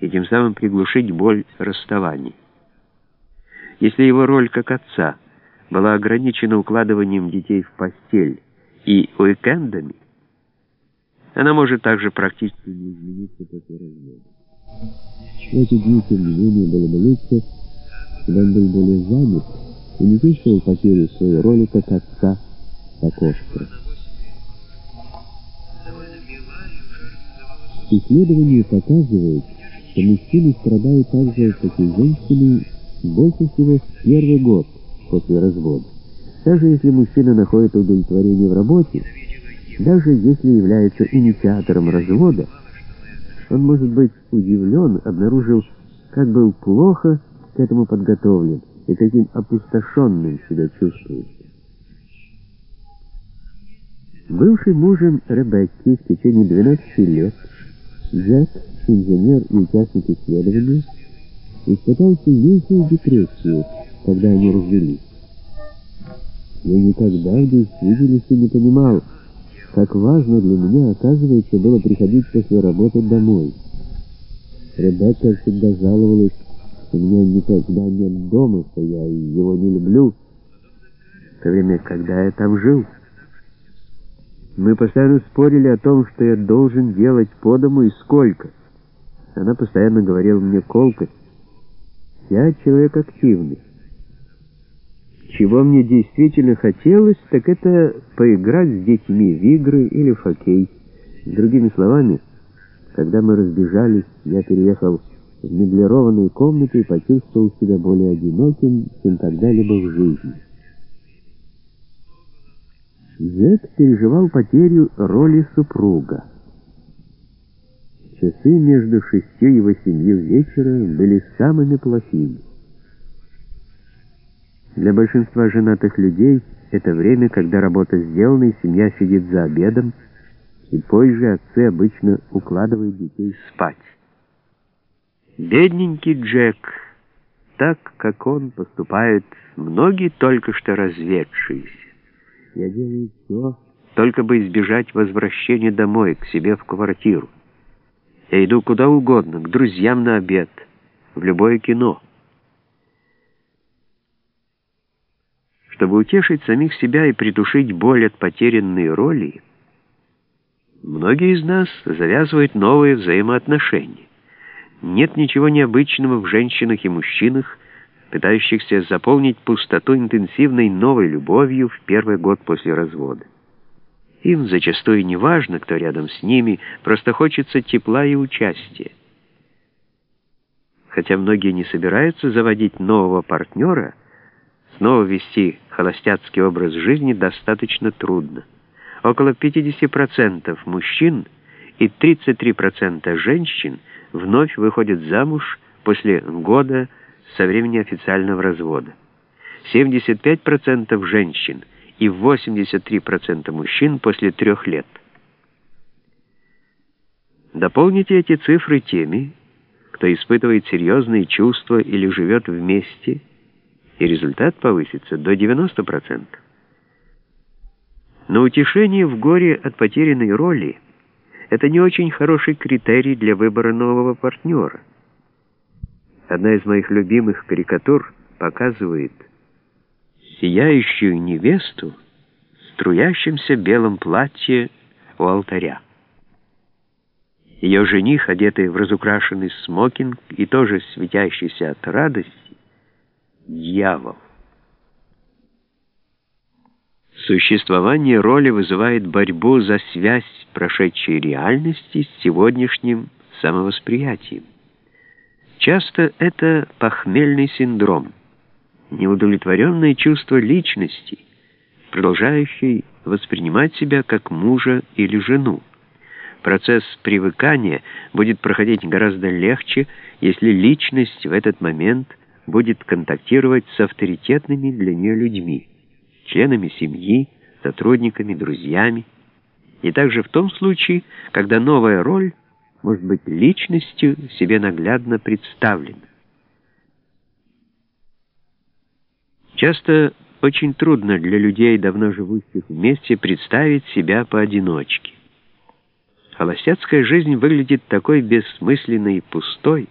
и тем самым приглушить боль расставаний. Если его роль как отца была ограничена укладыванием детей в постель и уикендами, она может также практически не измениться после развода. В эти дни, тем не менее, было бы лучше, когда он был более занят и не чувствовал потерю своей роли как отца, так остро. Исследования показывают, что мужчины страдают так же, как и женщины, больше всего в первый год после развода. Даже если мужчина находит удовлетворение в работе, даже если является инициатором развода, он может быть удивлен, обнаружив, как был плохо к этому подготовлен и каким опустошенным себя чувствует. Бывший мужем Ребекки в течение 12 лет, Джек, инженер и участник исследования, испытал сильнейшую депрессию, когда они развелись. Я никогда в действительности не понимал, как важно для меня, оказывается, было приходить после работы домой. Ребекка всегда жаловалась, что у меня никогда нет дома, что я его не люблю, в то время, когда я там жил. Мы постоянно спорили о том, что я должен делать по дому и сколько. Она постоянно говорила мне колкость. Я человек активный. Чего мне действительно хотелось, так это поиграть с детьми в игры или в хоккей. Другими словами, когда мы разбежались, я переехал в меблированные комнаты и почувствовал себя более одиноким, чем когда-либо в жизни. Джек переживал потерю роли супруга. Часы между шестью и восемью вечера были самыми плохими. Для большинства женатых людей это время, когда работа сделана и семья сидит за обедом, и позже отцы обычно укладывают детей спать. Бедненький Джек, так как он поступает многие только что разведшиеся. Я делаю все, только бы избежать возвращения домой, к себе в квартиру. Я иду куда угодно, к друзьям на обед, в любое кино. Чтобы утешить самих себя и притушить боль от потерянной роли, многие из нас завязывают новые взаимоотношения. Нет ничего необычного в женщинах и мужчинах, пытающихся заполнить пустоту интенсивной новой любовью в первый год после развода. Им зачастую не важно, кто рядом с ними, просто хочется тепла и участия. Хотя многие не собираются заводить нового партнера, снова вести холостяцкий образ жизни достаточно трудно. Около 50% мужчин и 33% женщин вновь выходят замуж после года со времени официального развода. 75% женщин и 83% мужчин после трех лет. Дополните эти цифры теми, кто испытывает серьезные чувства или живет вместе – и результат повысится до 90%. Но утешение в горе от потерянной роли – это не очень хороший критерий для выбора нового партнера. Одна из моих любимых карикатур показывает сияющую невесту в струящемся белом платье у алтаря. Ее жених, одетый в разукрашенный смокинг и тоже светящийся от радости, дьявол. Существование роли вызывает борьбу за связь прошедшей реальности с сегодняшним самовосприятием. Часто это похмельный синдром, неудовлетворенное чувство личности, продолжающий воспринимать себя как мужа или жену. Процесс привыкания будет проходить гораздо легче, если личность в этот момент – будет контактировать с авторитетными для нее людьми, членами семьи, сотрудниками, друзьями, и также в том случае, когда новая роль может быть личностью себе наглядно представлена. Часто очень трудно для людей, давно живущих вместе, представить себя поодиночке. Холостяцкая жизнь выглядит такой бессмысленной и пустой,